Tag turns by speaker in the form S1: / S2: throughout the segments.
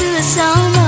S1: to the summer.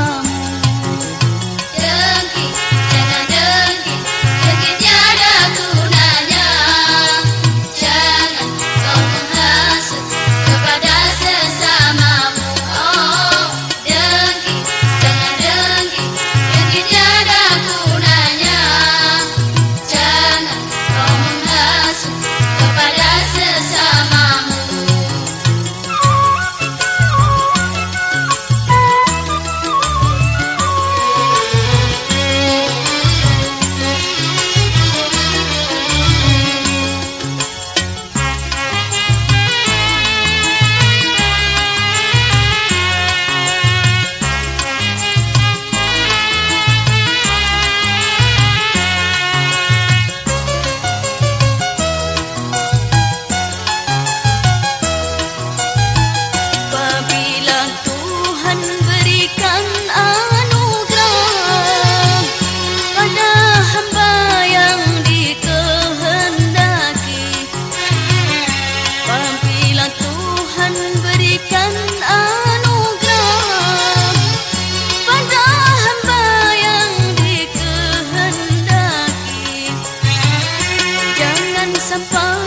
S1: 绽放